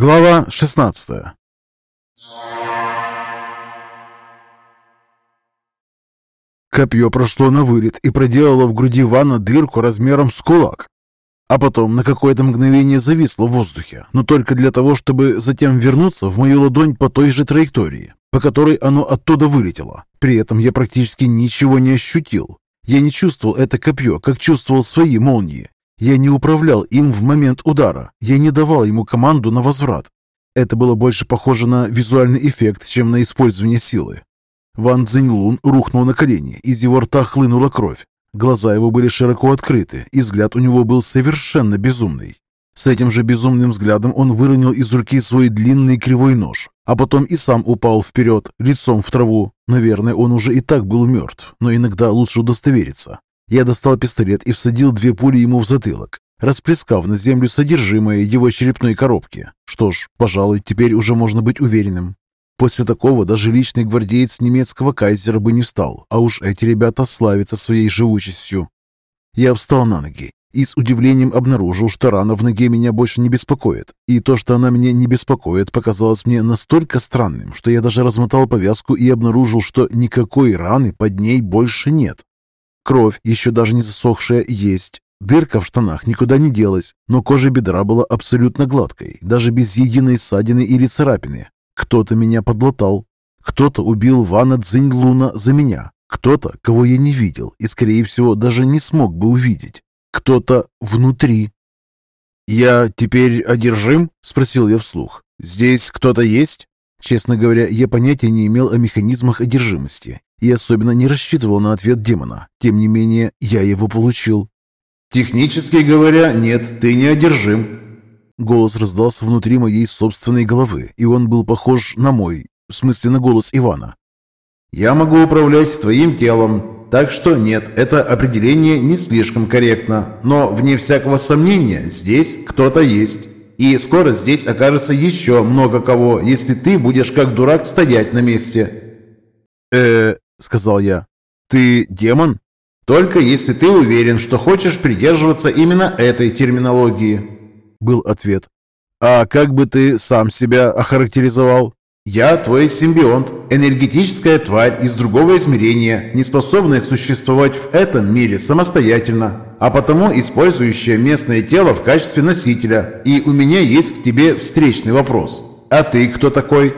Глава 16 Копье прошло на вылет и проделало в груди Вана дырку размером с кулак. А потом на какое-то мгновение зависло в воздухе, но только для того, чтобы затем вернуться в мою ладонь по той же траектории, по которой оно оттуда вылетело. При этом я практически ничего не ощутил. Я не чувствовал это копье, как чувствовал свои молнии. Я не управлял им в момент удара. Я не давал ему команду на возврат. Это было больше похоже на визуальный эффект, чем на использование силы. Ван Цзиньлун рухнул на колени, из его рта хлынула кровь. Глаза его были широко открыты, и взгляд у него был совершенно безумный. С этим же безумным взглядом он выронил из руки свой длинный кривой нож, а потом и сам упал вперед, лицом в траву. Наверное, он уже и так был мертв, но иногда лучше удостовериться. Я достал пистолет и всадил две пули ему в затылок, расплескав на землю содержимое его черепной коробки. Что ж, пожалуй, теперь уже можно быть уверенным. После такого даже личный гвардеец немецкого кайзера бы не встал, а уж эти ребята славятся своей живучестью. Я встал на ноги и с удивлением обнаружил, что рана в ноге меня больше не беспокоит. И то, что она меня не беспокоит, показалось мне настолько странным, что я даже размотал повязку и обнаружил, что никакой раны под ней больше нет. Кровь, еще даже не засохшая, есть. Дырка в штанах никуда не делась, но кожа бедра была абсолютно гладкой, даже без единой ссадины или царапины. Кто-то меня подлатал. Кто-то убил Вана Цзиньлуна за меня. Кто-то, кого я не видел и, скорее всего, даже не смог бы увидеть. Кто-то внутри. «Я теперь одержим?» – спросил я вслух. «Здесь кто-то есть?» Честно говоря, я понятия не имел о механизмах одержимости и особенно не рассчитывал на ответ демона. Тем не менее, я его получил. «Технически говоря, нет, ты не одержим». Голос раздался внутри моей собственной головы, и он был похож на мой, в смысле на голос Ивана. «Я могу управлять твоим телом, так что нет, это определение не слишком корректно, но, вне всякого сомнения, здесь кто-то есть». И скоро здесь окажется еще много кого, если ты будешь как дурак стоять на месте. э сказал я. «Ты демон?» «Только если ты уверен, что хочешь придерживаться именно этой терминологии», — был ответ. «А как бы ты сам себя охарактеризовал?» Я твой симбионт, энергетическая тварь из другого измерения, не способная существовать в этом мире самостоятельно, а потому использующая местное тело в качестве носителя. И у меня есть к тебе встречный вопрос. А ты кто такой?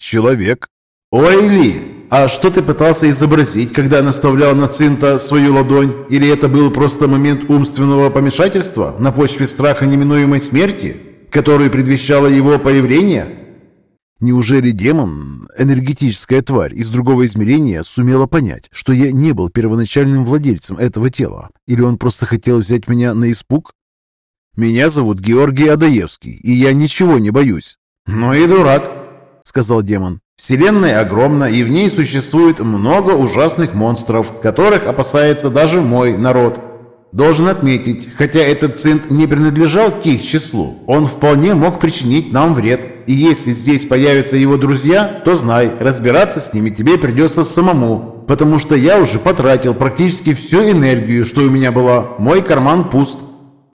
Человек. Ой, Ли, а что ты пытался изобразить, когда наставлял на Цинта свою ладонь? Или это был просто момент умственного помешательства на почве страха неминуемой смерти, который предвещало его появление? Неужели демон, энергетическая тварь из другого измерения, сумела понять, что я не был первоначальным владельцем этого тела? Или он просто хотел взять меня на испуг? «Меня зовут Георгий Адаевский, и я ничего не боюсь». «Ну и дурак», — сказал демон. «Вселенная огромна, и в ней существует много ужасных монстров, которых опасается даже мой народ. Должен отметить, хотя этот цинт не принадлежал к их числу, он вполне мог причинить нам вред. И если здесь появятся его друзья, то знай, разбираться с ними тебе придется самому, потому что я уже потратил практически всю энергию, что у меня была. Мой карман пуст.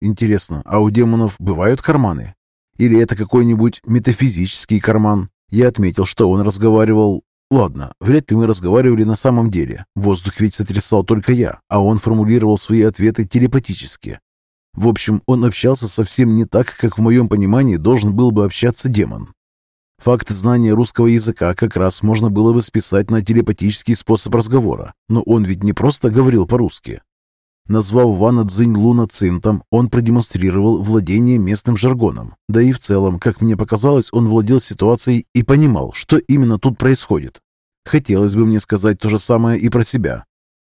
Интересно, а у демонов бывают карманы? Или это какой-нибудь метафизический карман? Я отметил, что он разговаривал Ладно, вряд ли мы разговаривали на самом деле. Воздух ведь сотрясал только я, а он формулировал свои ответы телепатически. В общем, он общался совсем не так, как в моем понимании должен был бы общаться демон. Факт знания русского языка как раз можно было бы списать на телепатический способ разговора, но он ведь не просто говорил по-русски. Назвав Вана Цзинь Луна Цинтом, он продемонстрировал владение местным жаргоном. Да и в целом, как мне показалось, он владел ситуацией и понимал, что именно тут происходит. Хотелось бы мне сказать то же самое и про себя.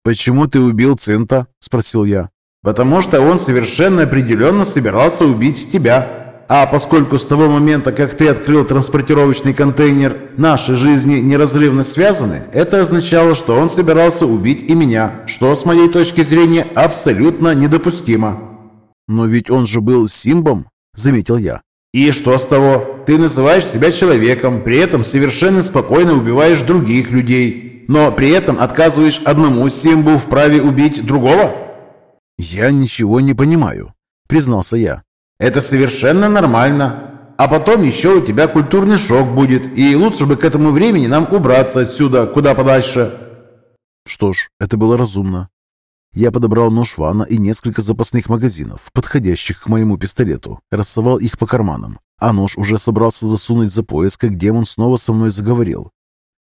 «Почему ты убил Цинта?» – спросил я. «Потому что он совершенно определенно собирался убить тебя», а поскольку с того момента, как ты открыл транспортировочный контейнер, наши жизни неразрывно связаны, это означало, что он собирался убить и меня, что с моей точки зрения абсолютно недопустимо. «Но ведь он же был Симбом», — заметил я. «И что с того? Ты называешь себя человеком, при этом совершенно спокойно убиваешь других людей, но при этом отказываешь одному Симбу в праве убить другого?» «Я ничего не понимаю», — признался я. Это совершенно нормально. А потом еще у тебя культурный шок будет, и лучше бы к этому времени нам убраться отсюда, куда подальше». Что ж, это было разумно. Я подобрал нож Вана и несколько запасных магазинов, подходящих к моему пистолету, рассовал их по карманам, а нож уже собрался засунуть за пояс, как демон снова со мной заговорил.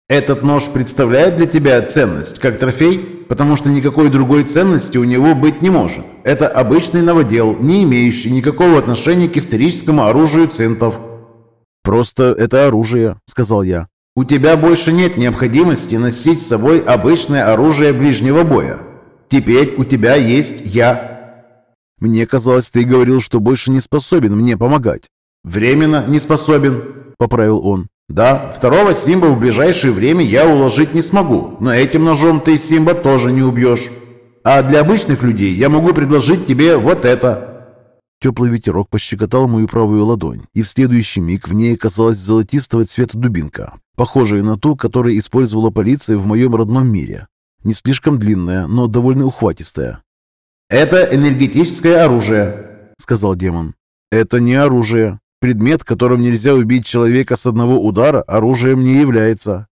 «Этот нож представляет для тебя ценность, как трофей? Потому что никакой другой ценности у него быть не может. Это обычный новодел, не имеющий никакого отношения к историческому оружию центов». «Просто это оружие», — сказал я. «У тебя больше нет необходимости носить с собой обычное оружие ближнего боя. Теперь у тебя есть я». «Мне казалось, ты говорил, что больше не способен мне помогать». «Временно не способен», — поправил он. Да, второго Симба в ближайшее время я уложить не смогу, но этим ножом ты Симба тоже не убьешь. А для обычных людей я могу предложить тебе вот это». Теплый ветерок пощекотал мою правую ладонь, и в следующий миг в ней оказалась золотистого цвета дубинка, похожая на ту, которую использовала полиция в моем родном мире. Не слишком длинная, но довольно ухватистая. «Это энергетическое оружие», — сказал демон. «Это не оружие», Предмет, которым нельзя убить человека с одного удара, оружием не является.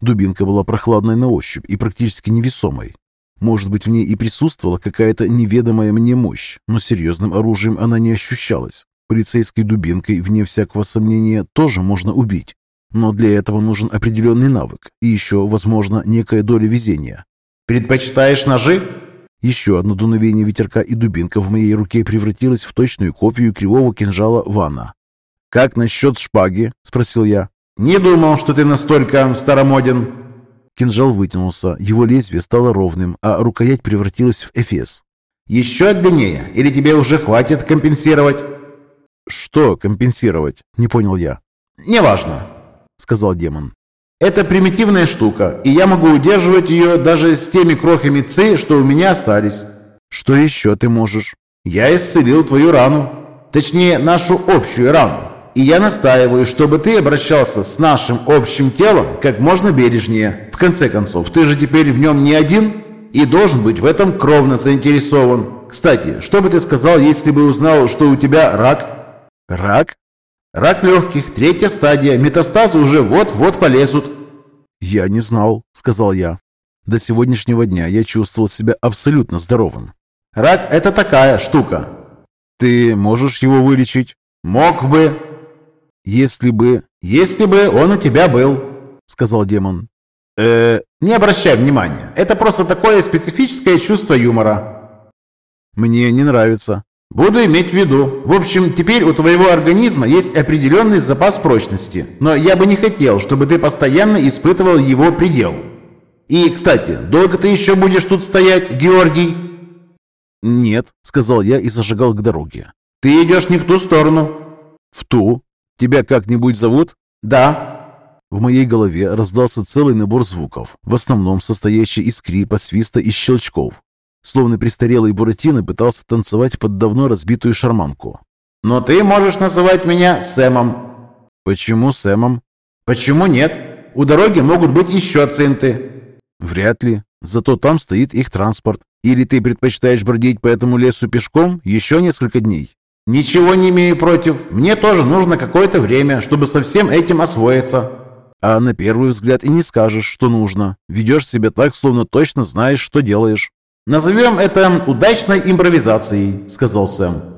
Дубинка была прохладной на ощупь и практически невесомой. Может быть, в ней и присутствовала какая-то неведомая мне мощь, но серьезным оружием она не ощущалась. Полицейской дубинкой, вне всякого сомнения, тоже можно убить. Но для этого нужен определенный навык и еще, возможно, некая доля везения. «Предпочитаешь ножи?» Еще одно дуновение ветерка, и дубинка в моей руке превратилась в точную копию кривого кинжала Вана. «Как насчет шпаги?» – спросил я. «Не думал, что ты настолько старомоден». Кинжал вытянулся, его лезвие стало ровным, а рукоять превратилась в эфес. «Еще длиннее? Или тебе уже хватит компенсировать?» «Что компенсировать?» – не понял я. «Неважно», – сказал демон. Это примитивная штука, и я могу удерживать ее даже с теми крохами ци, что у меня остались. Что еще ты можешь? Я исцелил твою рану. Точнее, нашу общую рану. И я настаиваю, чтобы ты обращался с нашим общим телом как можно бережнее. В конце концов, ты же теперь в нем не один и должен быть в этом кровно заинтересован. Кстати, что бы ты сказал, если бы узнал, что у тебя рак? Рак? Рак легких, третья стадия, метастазы уже вот-вот полезут. «Я не знал», — сказал я. До сегодняшнего дня я чувствовал себя абсолютно здоровым. «Рак — это такая штука». «Ты можешь его вылечить?» «Мог бы». «Если бы...» «Если бы он у тебя был», — сказал демон. э не обращай внимания. Это просто такое специфическое чувство юмора». «Мне не нравится». Буду иметь в виду. В общем, теперь у твоего организма есть определенный запас прочности, но я бы не хотел, чтобы ты постоянно испытывал его предел. И, кстати, долго ты еще будешь тут стоять, Георгий? Нет, сказал я и зажигал к дороге. Ты идешь не в ту сторону. В ту? Тебя как-нибудь зовут? Да. В моей голове раздался целый набор звуков, в основном состоящий из скрипа, свиста и щелчков. Словно престарелый Буратино пытался танцевать под давно разбитую шарманку. «Но ты можешь называть меня Сэмом». «Почему Сэмом?» «Почему нет? У дороги могут быть еще центы». «Вряд ли. Зато там стоит их транспорт. Или ты предпочитаешь бродить по этому лесу пешком еще несколько дней?» «Ничего не имею против. Мне тоже нужно какое-то время, чтобы со всем этим освоиться». «А на первый взгляд и не скажешь, что нужно. Ведешь себя так, словно точно знаешь, что делаешь». «Назовем это удачной импровизацией», — сказал Сэм.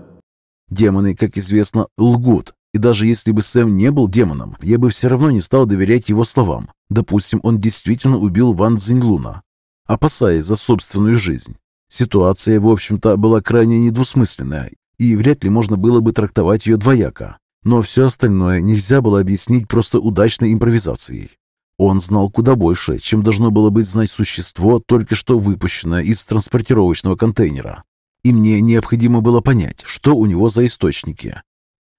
Демоны, как известно, лгут. И даже если бы Сэм не был демоном, я бы все равно не стал доверять его словам. Допустим, он действительно убил Ван Цзиньлуна, опасаясь за собственную жизнь. Ситуация, в общем-то, была крайне недвусмысленная, и вряд ли можно было бы трактовать ее двояко. Но все остальное нельзя было объяснить просто удачной импровизацией. Он знал куда больше, чем должно было быть знать существо, только что выпущенное из транспортировочного контейнера. И мне необходимо было понять, что у него за источники.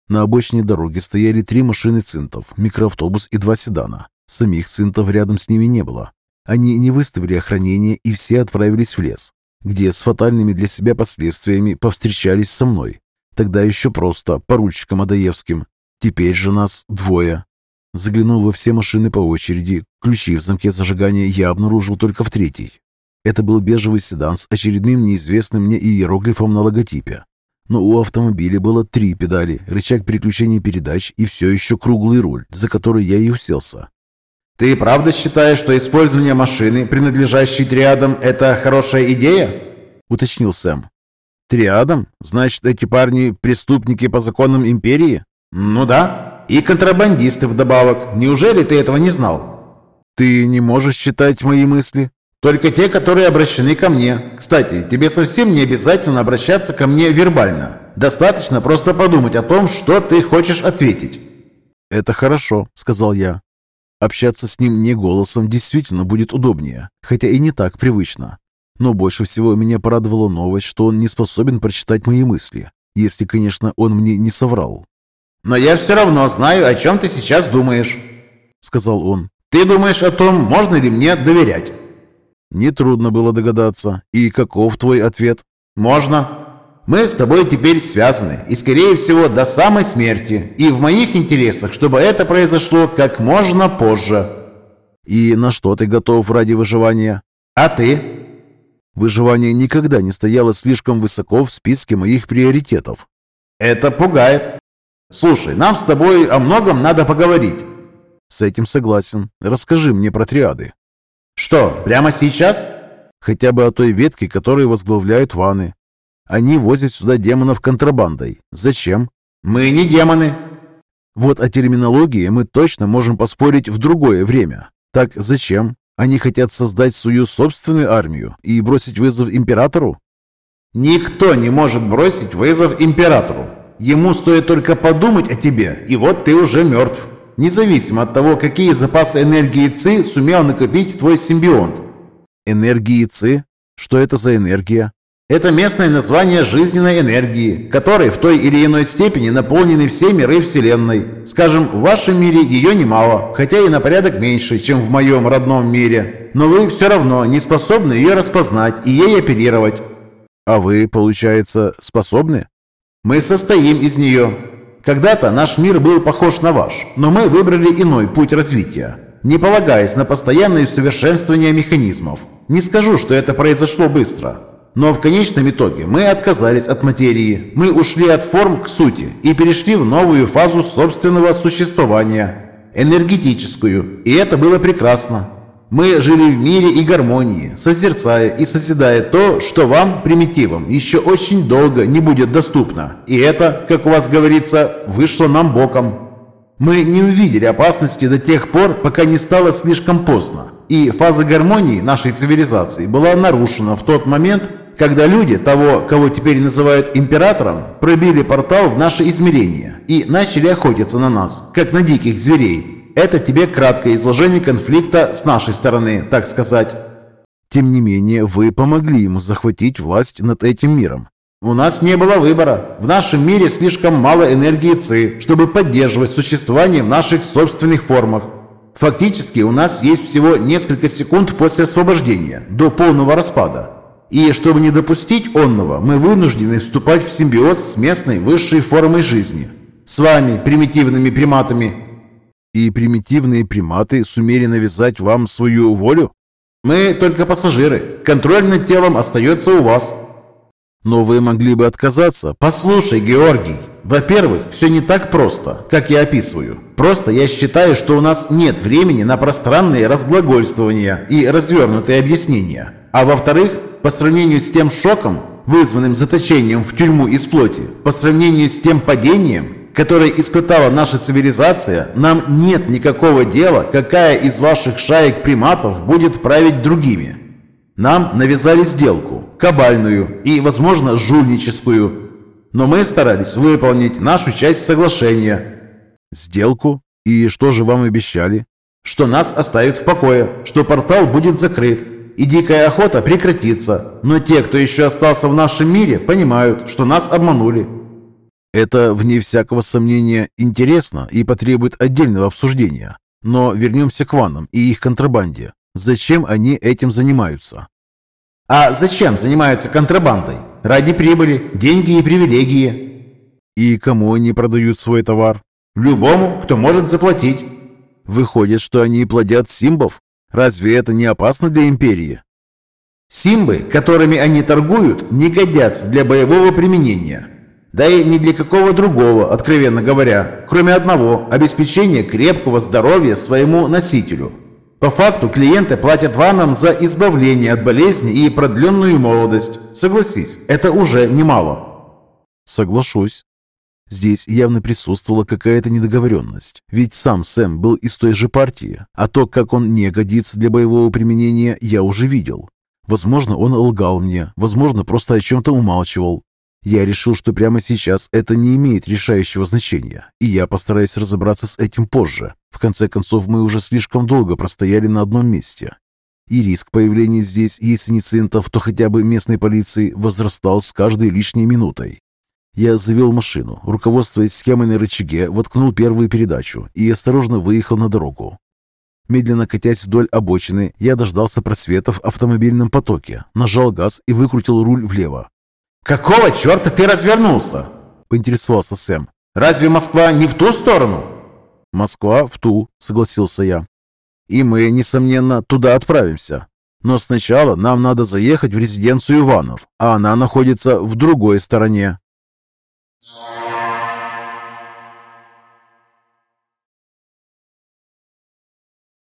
На обочине дороги стояли три машины цинтов, микроавтобус и два седана. Самих цинтов рядом с ними не было. Они не выставили охранение и все отправились в лес, где с фатальными для себя последствиями повстречались со мной. Тогда еще просто, поручиком Адаевским. Теперь же нас двое, Заглянул во все машины по очереди. Ключи в замке зажигания я обнаружил только в третьей. Это был бежевый седан с очередным неизвестным мне иероглифом на логотипе. Но у автомобиля было три педали, рычаг переключения передач и все еще круглый руль, за который я и уселся. «Ты правда считаешь, что использование машины, принадлежащей триадам, это хорошая идея?» – уточнил Сэм. «Триадам? Значит, эти парни – преступники по законам Империи?» «Ну да. И контрабандисты вдобавок. Неужели ты этого не знал?» «Ты не можешь читать мои мысли?» Только те, которые обращены ко мне. Кстати, тебе совсем не обязательно обращаться ко мне вербально. Достаточно просто подумать о том, что ты хочешь ответить». «Это хорошо», — сказал я. Общаться с ним не голосом действительно будет удобнее, хотя и не так привычно. Но больше всего меня порадовала новость, что он не способен прочитать мои мысли, если, конечно, он мне не соврал. «Но я все равно знаю, о чем ты сейчас думаешь», — сказал он. «Ты думаешь о том, можно ли мне доверять?» Нетрудно было догадаться. И каков твой ответ? Можно. Мы с тобой теперь связаны, и, скорее всего, до самой смерти. И в моих интересах, чтобы это произошло как можно позже. И на что ты готов ради выживания? А ты? Выживание никогда не стояло слишком высоко в списке моих приоритетов. Это пугает. Слушай, нам с тобой о многом надо поговорить. С этим согласен. Расскажи мне про триады. Что, прямо сейчас? Хотя бы о той ветке, которую возглавляют ваны. Они возят сюда демонов контрабандой. Зачем? Мы не демоны. Вот о терминологии мы точно можем поспорить в другое время. Так зачем? Они хотят создать свою собственную армию и бросить вызов императору? Никто не может бросить вызов императору. Ему стоит только подумать о тебе, и вот ты уже мертв независимо от того, какие запасы энергии ЦИ сумел накопить твой симбионт. Энергии ЦИ? Что это за энергия? Это местное название жизненной энергии, которой в той или иной степени наполнены все миры Вселенной. Скажем, в вашем мире ее немало, хотя и на порядок меньше, чем в моем родном мире. Но вы все равно не способны ее распознать и ей оперировать. А вы, получается, способны? Мы состоим из нее. Когда-то наш мир был похож на ваш, но мы выбрали иной путь развития, не полагаясь на постоянное совершенствование механизмов. Не скажу, что это произошло быстро, но в конечном итоге мы отказались от материи, мы ушли от форм к сути и перешли в новую фазу собственного существования, энергетическую, и это было прекрасно. Мы жили в мире и гармонии, созерцая и созидая то, что вам, примитивам, еще очень долго не будет доступно. И это, как у вас говорится, вышло нам боком. Мы не увидели опасности до тех пор, пока не стало слишком поздно. И фаза гармонии нашей цивилизации была нарушена в тот момент, когда люди того, кого теперь называют императором, пробили портал в наше измерение и начали охотиться на нас, как на диких зверей, это тебе краткое изложение конфликта с нашей стороны, так сказать. Тем не менее, вы помогли ему захватить власть над этим миром. У нас не было выбора. В нашем мире слишком мало энергии ЦИ, чтобы поддерживать существование в наших собственных формах. Фактически у нас есть всего несколько секунд после освобождения, до полного распада. И чтобы не допустить онного, мы вынуждены вступать в симбиоз с местной высшей формой жизни. С вами, примитивными приматами, и примитивные приматы сумели навязать вам свою волю? Мы только пассажиры. Контроль над телом остается у вас. Но вы могли бы отказаться. Послушай, Георгий, во-первых, все не так просто, как я описываю. Просто я считаю, что у нас нет времени на пространные разглагольствования и развернутые объяснения. А во-вторых, по сравнению с тем шоком, вызванным заточением в тюрьму из плоти, по сравнению с тем падением, которое испытала наша цивилизация, нам нет никакого дела, какая из ваших шаек приматов будет править другими. Нам навязали сделку, кабальную и, возможно, жульническую. Но мы старались выполнить нашу часть соглашения. Сделку? И что же вам обещали? Что нас оставят в покое, что портал будет закрыт, и дикая охота прекратится. Но те, кто еще остался в нашем мире, понимают, что нас обманули. Это, вне всякого сомнения, интересно и потребует отдельного обсуждения. Но вернемся к ванам и их контрабанде. Зачем они этим занимаются? А зачем занимаются контрабандой? Ради прибыли, деньги и привилегии. И кому они продают свой товар? Любому, кто может заплатить. Выходит, что они плодят симбов? Разве это не опасно для империи? Симбы, которыми они торгуют, не годятся для боевого применения. Да и ни для какого другого, откровенно говоря, кроме одного – обеспечения крепкого здоровья своему носителю. По факту клиенты платят ванам за избавление от болезни и продленную молодость. Согласись, это уже немало. Соглашусь. Здесь явно присутствовала какая-то недоговоренность, ведь сам Сэм был из той же партии, а то, как он не годится для боевого применения, я уже видел. Возможно, он лгал мне, возможно, просто о чем-то умалчивал. Я решил, что прямо сейчас это не имеет решающего значения, и я постараюсь разобраться с этим позже. В конце концов, мы уже слишком долго простояли на одном месте. И риск появления здесь, если не цинтов, то хотя бы местной полиции, возрастал с каждой лишней минутой. Я завел машину, руководствуясь схемой на рычаге, воткнул первую передачу и осторожно выехал на дорогу. Медленно катясь вдоль обочины, я дождался просветов в автомобильном потоке, нажал газ и выкрутил руль влево. «Какого черта ты развернулся?» – поинтересовался Сэм. «Разве Москва не в ту сторону?» «Москва в ту», – согласился я. «И мы, несомненно, туда отправимся. Но сначала нам надо заехать в резиденцию Иванов, а она находится в другой стороне. Thank you.